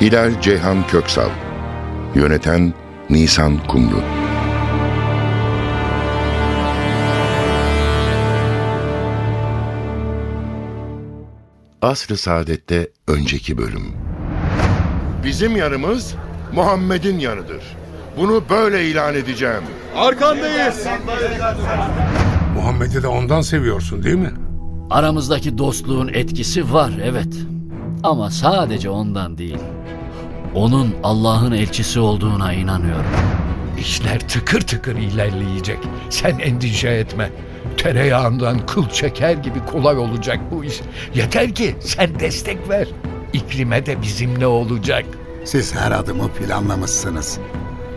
Hilal Ceyhan Köksal Yöneten Nisan Kumru Asr-ı Saadet'te önceki bölüm Bizim yanımız Muhammed'in yanıdır. Bunu böyle ilan edeceğim. Arkandayız. Muhammed'i de ondan seviyorsun değil mi? Aramızdaki dostluğun etkisi var evet. Ama sadece ondan değil. Onun Allah'ın elçisi olduğuna inanıyorum. İşler tıkır tıkır ilerleyecek. Sen endişe etme. Tereyağından kıl çeker gibi kolay olacak bu iş. Yeter ki sen destek ver. İklime de bizimle olacak. Siz her adımı planlamışsınız.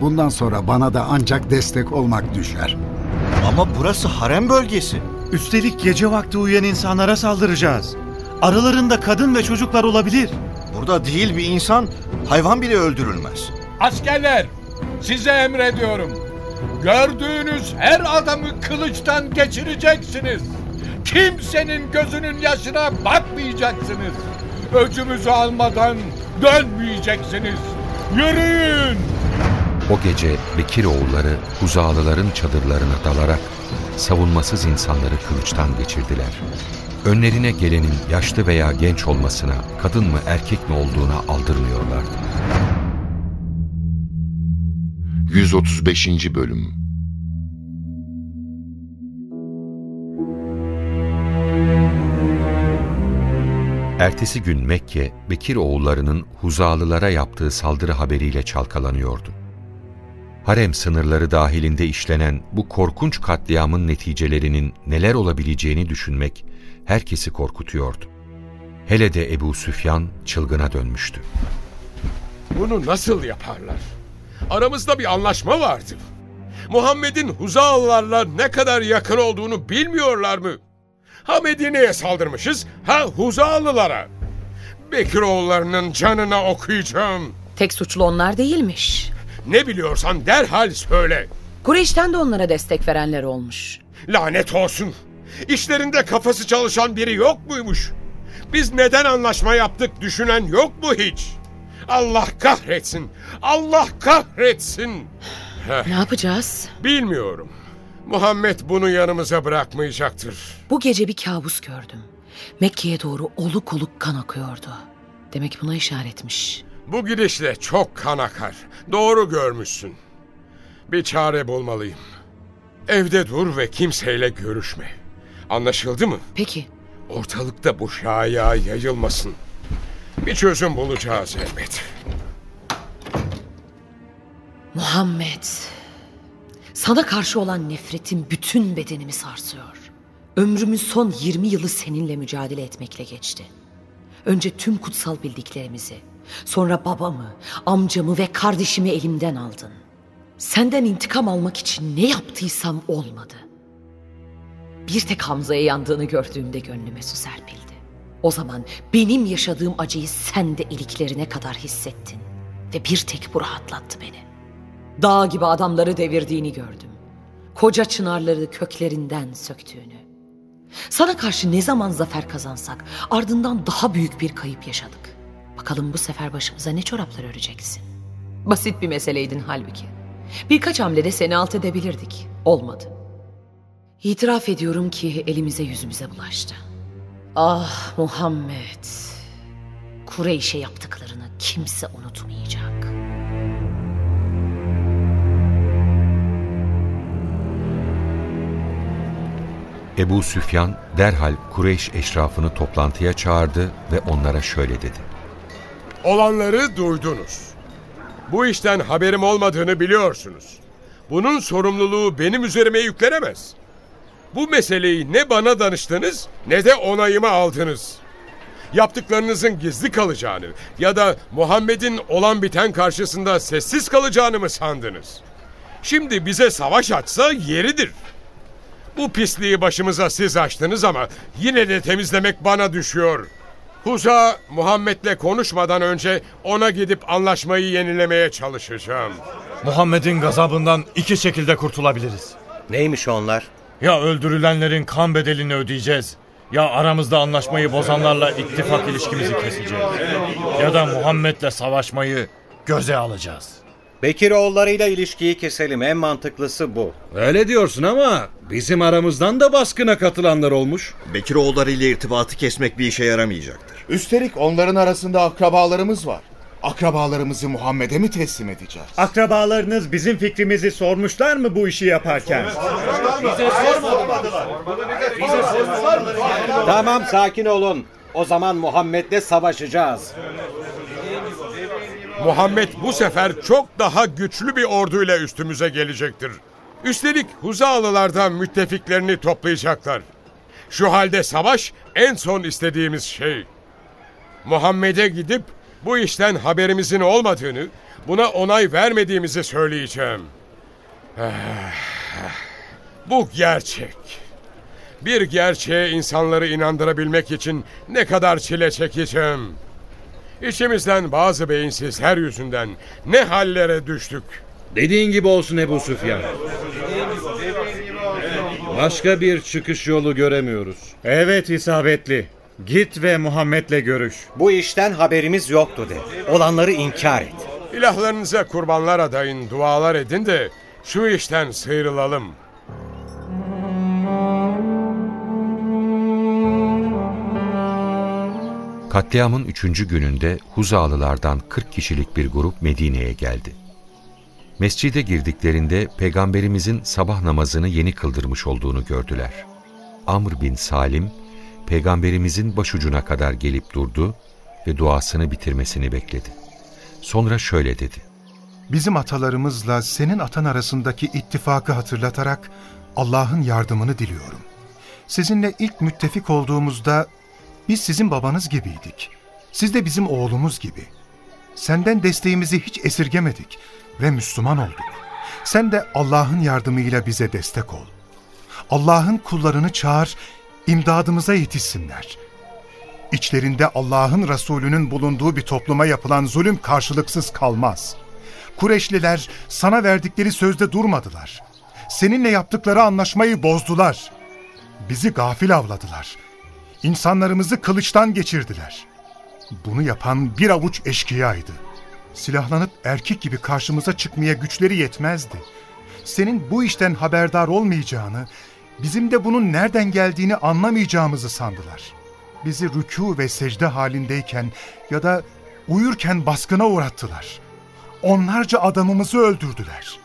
Bundan sonra bana da ancak destek olmak düşer. Ama burası harem bölgesi. Üstelik gece vakti uyuyan insanlara saldıracağız. Aralarında kadın ve çocuklar olabilir. Burada değil bir insan, hayvan bile öldürülmez. Askerler size emrediyorum. Gördüğünüz her adamı kılıçtan geçireceksiniz. Kimsenin gözünün yaşına bakmayacaksınız. Öcümüzü almadan dönmeyeceksiniz. Yürüyün! O gece Bekir oğulları Huzalıların çadırlarına dalarak savunmasız insanları kılıçtan geçirdiler. Önlerine gelenin yaşlı veya genç olmasına, kadın mı erkek mi olduğuna aldırmıyorlardı. 135. Bölüm Ertesi gün Mekke, Bekir oğullarının Huzalılara yaptığı saldırı haberiyle çalkalanıyordu. Harem sınırları dahilinde işlenen bu korkunç katliamın neticelerinin neler olabileceğini düşünmek herkesi korkutuyordu. Hele de Ebu Süfyan çılgına dönmüştü. Bunu nasıl yaparlar? Aramızda bir anlaşma vardı. Muhammed'in Huzalılarla ne kadar yakın olduğunu bilmiyorlar mı? Ha Medine'ye saldırmışız, ha Huzalılara. Bekiroğullarının canına okuyacağım. Tek suçlu onlar değilmiş. Ne biliyorsan derhal söyle. Kureyş'ten de onlara destek verenler olmuş. Lanet olsun. İşlerinde kafası çalışan biri yok muymuş? Biz neden anlaşma yaptık düşünen yok mu hiç? Allah kahretsin. Allah kahretsin. Ne yapacağız? Bilmiyorum. Muhammed bunu yanımıza bırakmayacaktır. Bu gece bir kabus gördüm. Mekke'ye doğru oluk oluk kan akıyordu. Demek buna işaretmiş. Bu gidişle çok kan akar. Doğru görmüşsün. Bir çare bulmalıyım. Evde dur ve kimseyle görüşme. Anlaşıldı mı? Peki. Ortalıkta bu şaya yayılmasın. Bir çözüm bulacağız elbet. Muhammed. Sana karşı olan nefretim bütün bedenimi sarsıyor. Ömrümün son 20 yılı seninle mücadele etmekle geçti. Önce tüm kutsal bildiklerimizi, sonra babamı, amcamı ve kardeşimi elimden aldın. Senden intikam almak için ne yaptıysam olmadı. Bir tek Hamza'ya yandığını gördüğümde gönlüme su serpildi. O zaman benim yaşadığım acıyı sen de iliklerine kadar hissettin. Ve bir tek bu rahatlattı beni. Dağ gibi adamları devirdiğini gördüm. Koca çınarları köklerinden söktüğünü. Sana karşı ne zaman zafer kazansak ardından daha büyük bir kayıp yaşadık. Bakalım bu sefer başımıza ne çoraplar öreceksin. Basit bir meseleydin halbuki. Birkaç hamlede seni alt edebilirdik. Olmadı. İtiraf ediyorum ki elimize yüzümüze bulaştı. Ah Muhammed. Kureyş'e yaptıklarını kimse unutmayacak. Ebu Süfyan derhal Kureyş eşrafını toplantıya çağırdı ve onlara şöyle dedi. Olanları duydunuz. Bu işten haberim olmadığını biliyorsunuz. Bunun sorumluluğu benim üzerime yüklenemez. Bu meseleyi ne bana danıştınız ne de onayımı aldınız. yaptıklarınızın gizli kalacağını ya da Muhammed'in olan biten karşısında sessiz kalacağını mı sandınız? Şimdi bize savaş açsa yeridir. Bu pisliği başımıza siz açtınız ama yine de temizlemek bana düşüyor. Huza Muhammed'le konuşmadan önce ona gidip anlaşmayı yenilemeye çalışacağım. Muhammed'in gazabından iki şekilde kurtulabiliriz. Neymiş onlar? Ya öldürülenlerin kan bedelini ödeyeceğiz. Ya aramızda anlaşmayı bozanlarla ittifak ilişkimizi keseceğiz. Ya da Muhammed'le savaşmayı göze alacağız. Bekiroğullarıyla ilişkiyi keselim. En mantıklısı bu. Öyle diyorsun ama bizim aramızdan da baskına katılanlar olmuş. Bekiroğulları ile irtibatı kesmek bir işe yaramayacaktır. Üstelik onların arasında akrabalarımız var. Akrabalarımızı Muhammed'e mi teslim edeceğiz? Akrabalarınız bizim fikrimizi sormuşlar mı bu işi yaparken? Bize sormadılar. Tamam sakin olun. O zaman Muhammed'le savaşacağız. Muhammed bu sefer çok daha güçlü bir orduyla üstümüze gelecektir. Üstelik Huzalılardan müttefiklerini toplayacaklar. Şu halde savaş en son istediğimiz şey. Muhammed'e gidip bu işten haberimizin olmadığını, buna onay vermediğimizi söyleyeceğim. Bu gerçek. Bir gerçeğe insanları inandırabilmek için ne kadar çile çekeceğim. İçimizden bazı beyinsizler yüzünden ne hallere düştük. Dediğin gibi olsun Ebu Süfyan. Başka bir çıkış yolu göremiyoruz. Evet isabetli. Git ve Muhammed'le görüş. Bu işten haberimiz yoktu de. Olanları inkar et. İlahlarınıza kurbanlar adayın, dualar edin de şu işten sıyrılalım. Katliamın üçüncü gününde Huzalılardan 40 kişilik bir grup Medine'ye geldi. Mescide girdiklerinde Peygamberimizin sabah namazını yeni kıldırmış olduğunu gördüler. Amr bin Salim, Peygamberimizin başucuna kadar gelip durdu ve duasını bitirmesini bekledi. Sonra şöyle dedi. Bizim atalarımızla senin atan arasındaki ittifakı hatırlatarak Allah'ın yardımını diliyorum. Sizinle ilk müttefik olduğumuzda biz sizin babanız gibiydik. Siz de bizim oğlumuz gibi. Senden desteğimizi hiç esirgemedik ve Müslüman olduk. Sen de Allah'ın yardımıyla bize destek ol. Allah'ın kullarını çağır, imdadımıza yetişsinler. İçlerinde Allah'ın Resulü'nün bulunduğu bir topluma yapılan zulüm karşılıksız kalmaz. Kureşliler sana verdikleri sözde durmadılar. Seninle yaptıkları anlaşmayı bozdular. Bizi gafil avladılar. İnsanlarımızı kılıçtan geçirdiler. Bunu yapan bir avuç eşkıyaydı. Silahlanıp erkek gibi karşımıza çıkmaya güçleri yetmezdi. Senin bu işten haberdar olmayacağını, bizim de bunun nereden geldiğini anlamayacağımızı sandılar. Bizi rükû ve secde halindeyken ya da uyurken baskına uğrattılar. Onlarca adamımızı öldürdüler.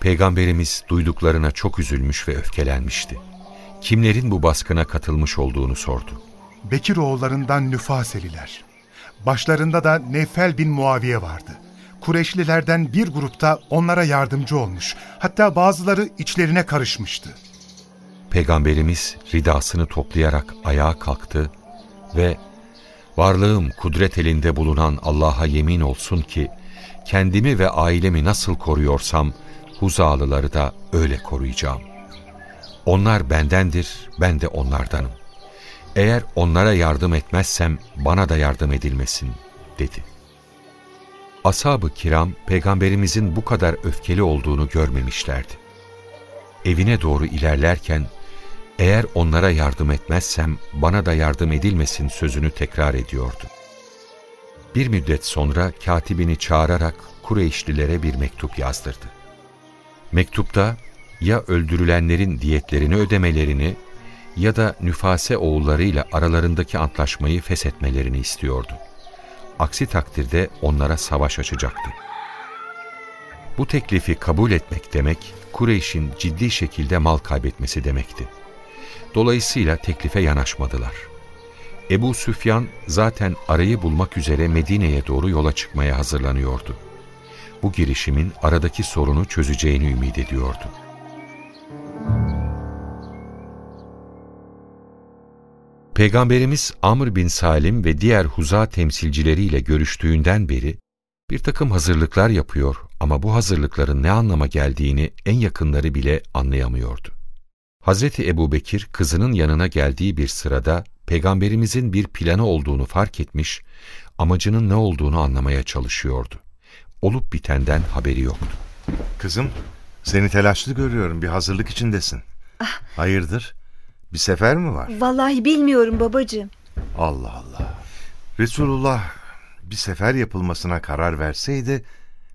Peygamberimiz duyduklarına çok üzülmüş ve öfkelenmişti. Kimlerin bu baskına katılmış olduğunu sordu. Bekir oğullarından Nüfaseliler. Başlarında da Nefel bin Muaviye vardı. Kureşlilerden bir grupta onlara yardımcı olmuş. Hatta bazıları içlerine karışmıştı. Peygamberimiz ridasını toplayarak ayağa kalktı ve varlığım kudret elinde bulunan Allah'a yemin olsun ki kendimi ve ailemi nasıl koruyorsam Huzalıları da öyle koruyacağım. Onlar bendendir, ben de onlardanım. Eğer onlara yardım etmezsem bana da yardım edilmesin, dedi. Ashab-ı kiram peygamberimizin bu kadar öfkeli olduğunu görmemişlerdi. Evine doğru ilerlerken, eğer onlara yardım etmezsem bana da yardım edilmesin sözünü tekrar ediyordu. Bir müddet sonra katibini çağırarak Kureyşlilere bir mektup yazdırdı. Mektupta ya öldürülenlerin diyetlerini ödemelerini ya da nüfase oğullarıyla aralarındaki antlaşmayı feshetmelerini istiyordu. Aksi takdirde onlara savaş açacaktı. Bu teklifi kabul etmek demek, Kureyş'in ciddi şekilde mal kaybetmesi demekti. Dolayısıyla teklife yanaşmadılar. Ebu Süfyan zaten arayı bulmak üzere Medine'ye doğru yola çıkmaya hazırlanıyordu. Bu girişimin aradaki sorunu çözeceğini ümit ediyordu. Peygamberimiz Amr bin Salim ve diğer huza temsilcileriyle görüştüğünden beri bir takım hazırlıklar yapıyor ama bu hazırlıkların ne anlama geldiğini en yakınları bile anlayamıyordu. Hazreti Ebubekir kızının yanına geldiği bir sırada peygamberimizin bir planı olduğunu fark etmiş, amacının ne olduğunu anlamaya çalışıyordu. Olup bitenden haberi yoktu. Kızım, seni telaşlı görüyorum. Bir hazırlık içindesin. Hayırdır? Bir sefer mi var? Vallahi bilmiyorum babacığım. Allah Allah. Resulullah bir sefer yapılmasına karar verseydi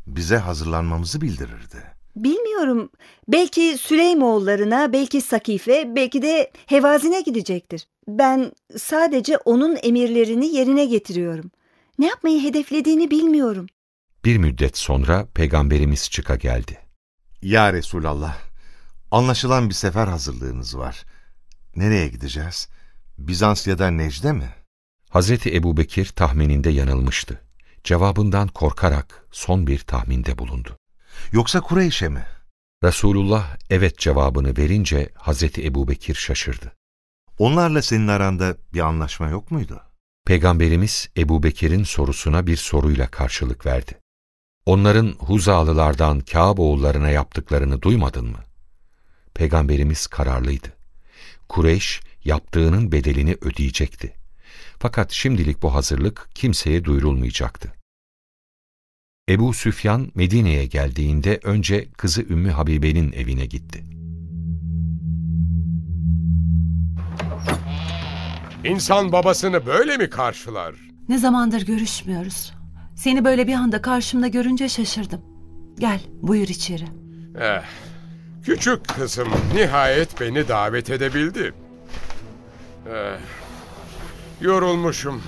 bize hazırlanmamızı bildirirdi. Bilmiyorum. Belki Süleymoğullarına, belki Sakife, belki de Hevazin'e gidecektir. Ben sadece onun emirlerini yerine getiriyorum. Ne yapmayı hedeflediğini bilmiyorum. Bir müddet sonra peygamberimiz çıka geldi. Ya Resulallah, anlaşılan bir sefer hazırlığınız var. Nereye gideceğiz? Bizans ya da Necde mi? Hazreti Ebubekir tahmininde yanılmıştı. Cevabından korkarak son bir tahminde bulundu. Yoksa Kureyş'e mi? Resulullah evet cevabını verince Hazreti Ebubekir şaşırdı. Onlarla senin aranda bir anlaşma yok muydu? Peygamberimiz Ebubekir'in sorusuna bir soruyla karşılık verdi. Onların Huzalılardan Kâb oğullarına yaptıklarını duymadın mı? Peygamberimiz kararlıydı. Kureyş yaptığının bedelini ödeyecekti. Fakat şimdilik bu hazırlık kimseye duyurulmayacaktı. Ebu Süfyan Medine'ye geldiğinde önce kızı Ümmü Habibe'nin evine gitti. İnsan babasını böyle mi karşılar? Ne zamandır görüşmüyoruz. Seni böyle bir anda karşımda görünce şaşırdım. Gel, buyur içeri. Eh, küçük kızım nihayet beni davet edebildi. Eh, yorulmuşum.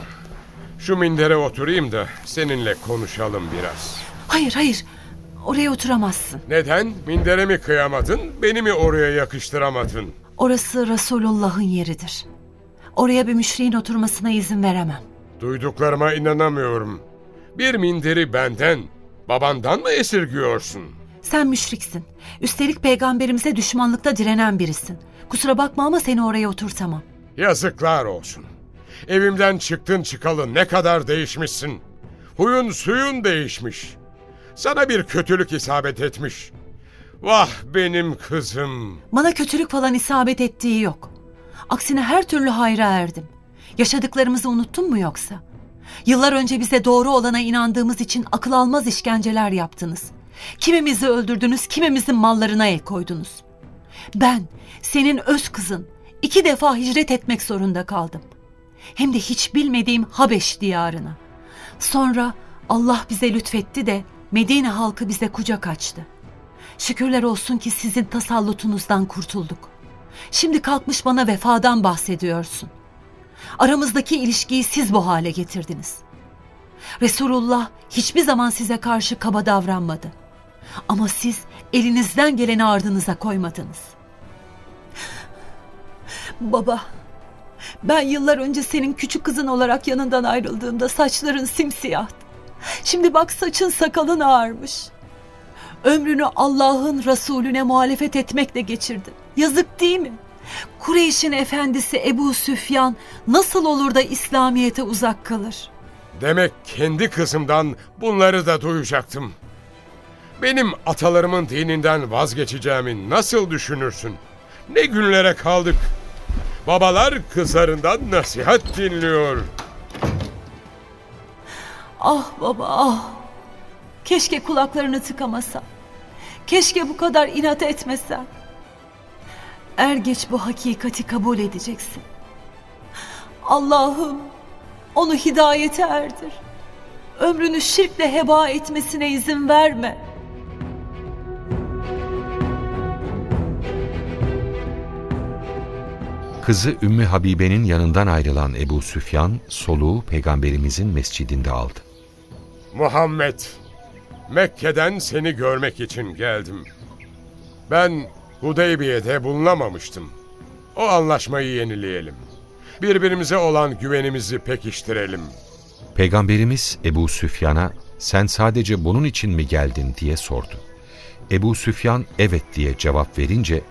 Şu mindere oturayım da seninle konuşalım biraz. Hayır, hayır. Oraya oturamazsın. Neden? Mindere mi kıyamadın, beni mi oraya yakıştıramadın? Orası Resulullah'ın yeridir. Oraya bir müşriğin oturmasına izin veremem. Duyduklarıma inanamıyorum. Bir minderi benden, babandan mı esirgiyorsun? Sen müşriksin. Üstelik peygamberimize düşmanlıkta direnen birisin. Kusura bakma ama seni oraya oturtamam. Yazıklar olsun. Evimden çıktın çıkalı ne kadar değişmişsin. Huyun suyun değişmiş. Sana bir kötülük isabet etmiş. Vah benim kızım. Bana kötülük falan isabet ettiği yok. Aksine her türlü hayra erdim. Yaşadıklarımızı unuttun mu yoksa? Yıllar önce bize doğru olana inandığımız için akıl almaz işkenceler yaptınız. Kimimizi öldürdünüz, kimimizin mallarına el koydunuz. Ben, senin öz kızın, iki defa hicret etmek zorunda kaldım. Hem de hiç bilmediğim Habeş diyarına. Sonra Allah bize lütfetti de Medine halkı bize kucak açtı. Şükürler olsun ki sizin tasallutunuzdan kurtulduk. Şimdi kalkmış bana vefadan bahsediyorsun. Aramızdaki ilişkiyi siz bu hale getirdiniz. Resulullah hiçbir zaman size karşı kaba davranmadı. Ama siz elinizden geleni ardınıza koymadınız. Baba, ben yıllar önce senin küçük kızın olarak yanından ayrıldığımda saçların simsiyahtı. Şimdi bak saçın sakalın ağarmış. Ömrünü Allah'ın Resulüne muhalefet etmekle geçirdin. Yazık değil mi? Kureyş'in efendisi Ebu Süfyan nasıl olur da İslamiyet'e uzak kalır? Demek kendi kızımdan bunları da duyacaktım. Benim atalarımın dininden vazgeçeceğimi nasıl düşünürsün? Ne günlere kaldık. Babalar kızlarından nasihat dinliyor. Ah baba ah. Keşke kulaklarını tıkamasan. Keşke bu kadar inat etmesen. Er geç bu hakikati kabul edeceksin. Allah'ım onu hidayete erdir. Ömrünü şirkle heba etmesine izin verme. Kızı Ümmü Habibe'nin yanından ayrılan Ebu Süfyan soluğu peygamberimizin mescidinde aldı. Muhammed, Mekke'den seni görmek için geldim. Ben Hudeybiye'de bulunamamıştım. O anlaşmayı yenileyelim. Birbirimize olan güvenimizi pekiştirelim. Peygamberimiz Ebu Süfyan'a sen sadece bunun için mi geldin diye sordu. Ebu Süfyan evet diye cevap verince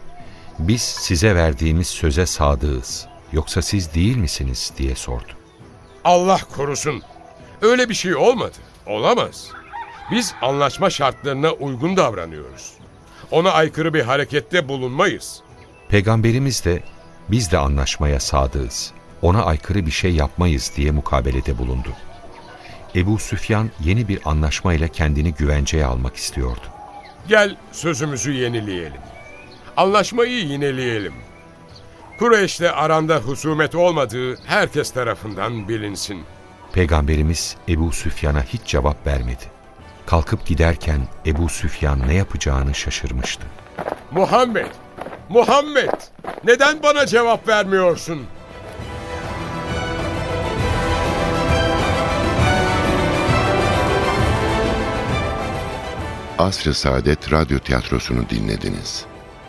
biz size verdiğimiz söze sadığız. yoksa siz değil misiniz diye sordu. Allah korusun. Öyle bir şey olmadı. Olamaz. Biz anlaşma şartlarına uygun davranıyoruz. Ona aykırı bir harekette bulunmayız. Peygamberimiz de biz de anlaşmaya sadığız, ona aykırı bir şey yapmayız diye mukabelede bulundu. Ebu Süfyan yeni bir anlaşmayla kendini güvenceye almak istiyordu. Gel sözümüzü yenileyelim. Anlaşmayı yineleyelim. Kureyş'le aranda husumet olmadığı herkes tarafından bilinsin. Peygamberimiz Ebu Süfyan'a hiç cevap vermedi. Kalkıp giderken Ebu Süfyan ne yapacağını şaşırmıştı. Muhammed! Muhammed! Neden bana cevap vermiyorsun? Asr-ı Saadet Radyo Tiyatrosu'nu dinlediniz.